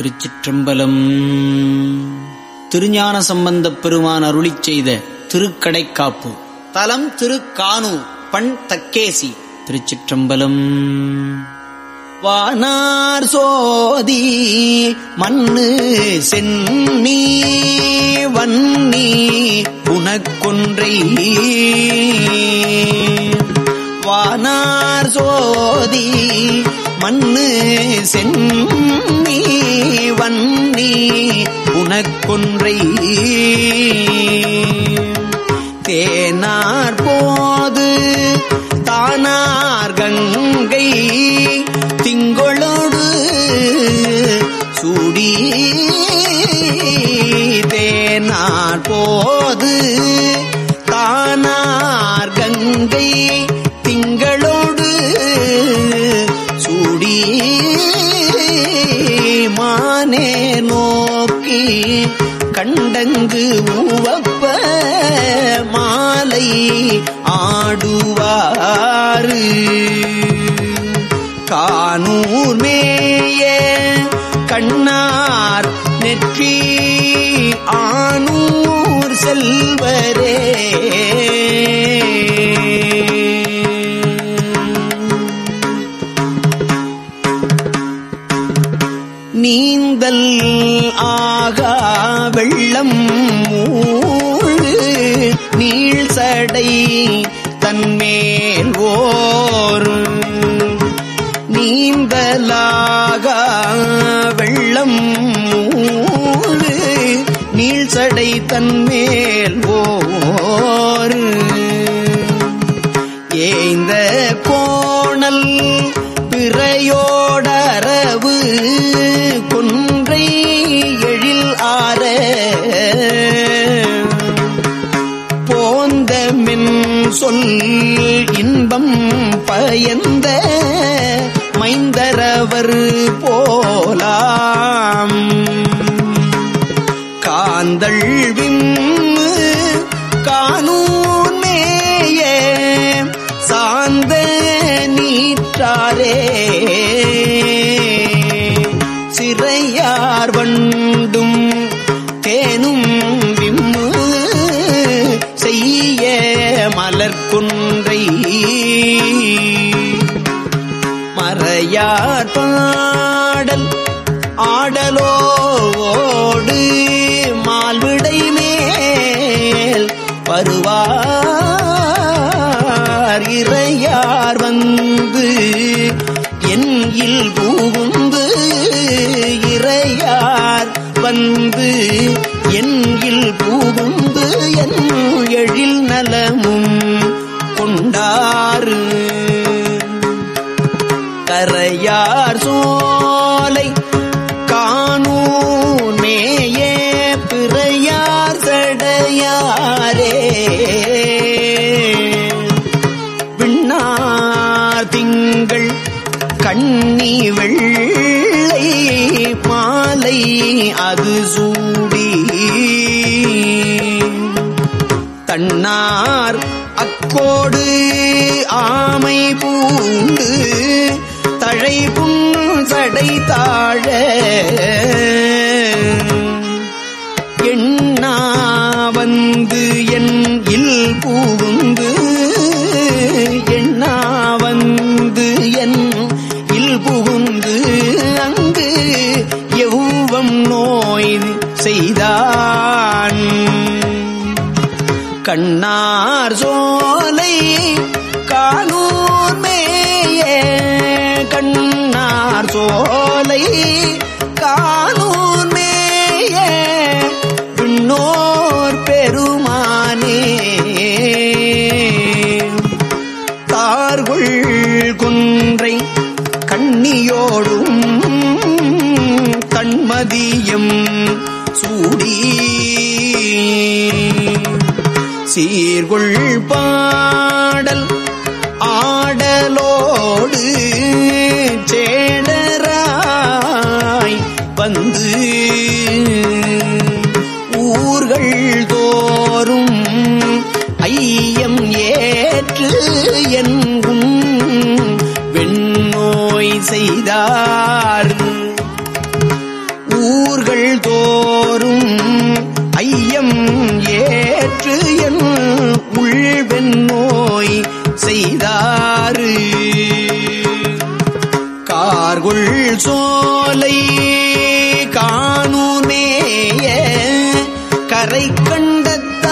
திருச்சிற்றம்பலம். திருஞான சம்பந்தப் பெருமான் அருளி செய்த திருக்கடைக்காப்பு. தலம் திருக்கானு பண் தக்கேசி. திருச்சிற்றம்பலம். வானார் சோதி மண்ணு சென்னி வன்னி புனக்கொன்றை வானார் சோதி மண்ணு சென்னி வன்னி உனக்கொன்றை. தேனார் போது தானார் கங்கை திங்களோடு சூடி கண்டங்கு ஊவப்ப மாலை ஆடுவாறு. கானூர் மேய கண்ணார் நெற்றி ஆனூர் செல்வரே. உள்ளம் மூழு நீள் சடை தன்மேல் ஓர். நீந்தலாக வெள்ளம் மூழு நீள் சடை தன்மேல் ஓர். ஏந்த கோணல் பிறையோ போந்த மின் சொல் இன்பம் பயந்த மைந்தரவர் போலாம். காந்தள் விம்மு கானூன் மேய சாந்த நீற்றாரே. வருவார் இறையார் வந்து என் பூவுந்து இறையார் வந்து என் பூவுந்து என் எழில் நலமும் கொண்டாறு. கரையார் சோலை அது சூடி. தன்னார் அக்கோடு ஆமை பூண்டு தழைப்பும் சடை தாழ. எண்ணா வந்து என் இல் பூந்து சீர்குள் பாடல் ஆடலோடு சேடராய் வந்து ஊர்கள் தோறும் ஐயம் ஏற்று எங்கும் வெண்ணோய் செய்தார். ஊர்கள் தோறும் ஐயம் ஏ ஏற்று என் உள்வெண் நோய் செய்தாறு. கார்குள் சோலை காணுமேய கரை கண்டத்தாரே.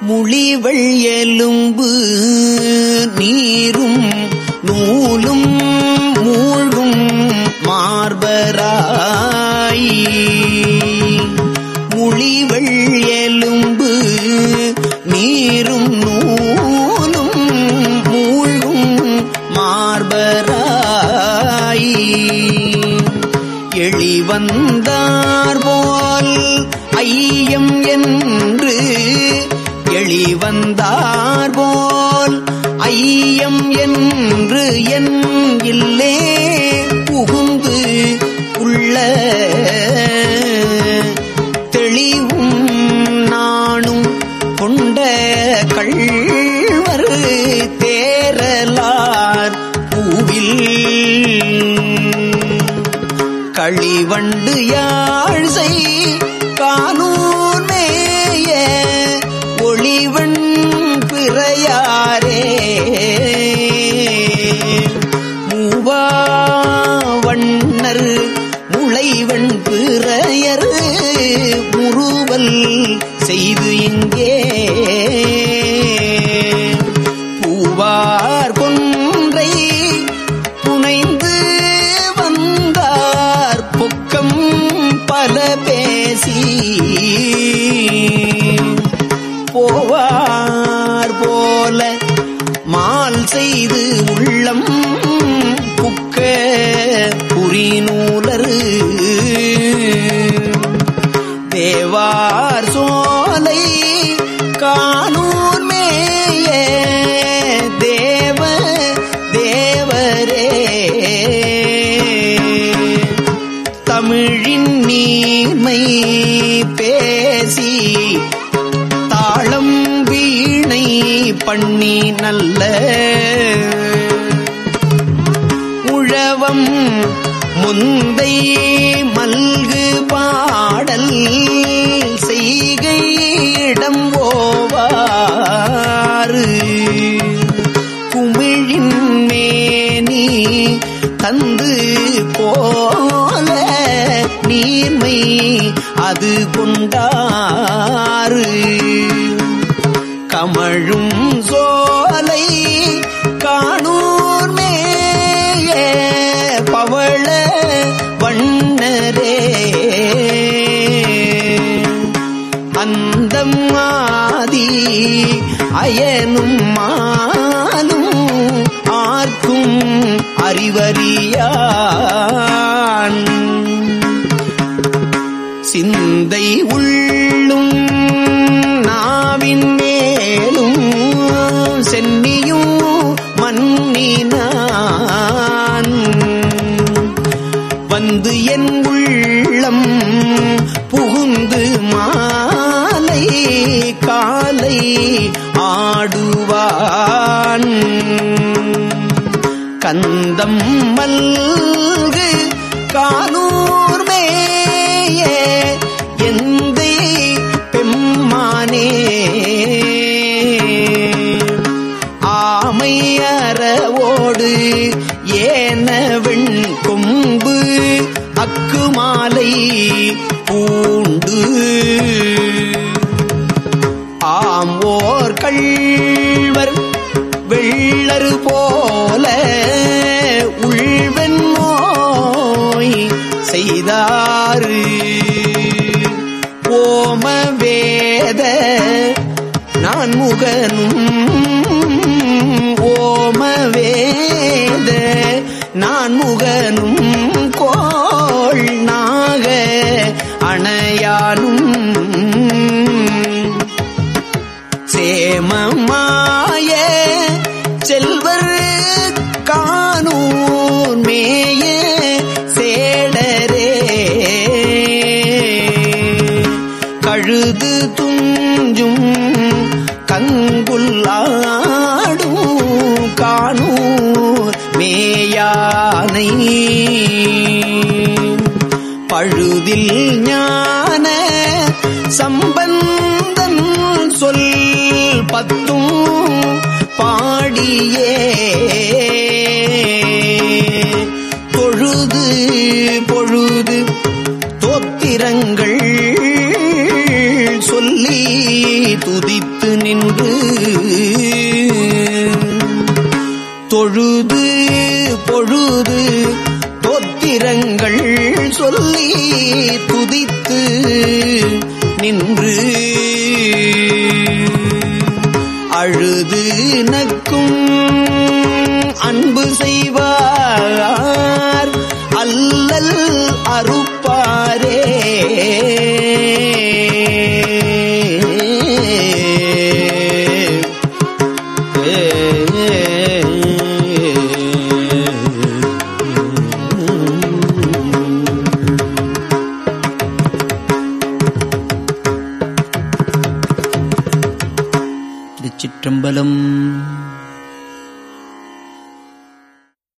மொழிவள் எலும்பு நீரும் நூலும் மூழ்கும் மார்பராய். முழிவள் எலும்பு நீரும் நூலும் மூழ்கும் மார்பராய். எளிவந்தார் போல் ஐயம் என்று எளிவந்தார் போல் ஐயம் என்று என் இல்லே புகுந்து உள்ள தெளிவும் நானும் கொண்ட கள்வரு தேரலார் பூவில். களிவண்டு யாழ்சை காணும் முறுவல் செய்து இங்கே. பூவார் கொன்றை புனைந்து வந்தார். பொக்கம் பல பேசி. போவார் போல மால் செய்து உள்ளம் பேசி தாளம் வீணை பண்ணி நல்ல உழவம் முந்தை மல்கு பாடல் செய்கை இடம் ஓவாறு. குமிழின் மேனி தந்து போல நீர்மை அது கொண்டாறு. கமழும் சோலை காணூர் மேய பவள வண்ணரே. அந்தம் ஆதி அயனும் மாலும் ஆர்க்கும் அறிவறியான். மேலும் சென்னியும் மன்னினான் வந்து என் உள்ளம் புகுந்து மாலை காலை ஆடுவான். கந்தம் மல்கு காலூர் மேயே போல உள்வெண் நோய் செய்தாறு. ஓம வேத நான் முகனும் ஓம வேத நான் முகனும் கோள் நாக அணையானும் அழுது துஞ்சும் கங்குல்லாடும் காணூர் மேயானை. பழுதில் ஞான சம்பந்தன் சொல் பத்தும் பாடியே. தொழுது சொல்லி துதித்து நின்று. அழுது நக்கும் அன்பு செய்வார். அல்லல் அறுப்பாரே.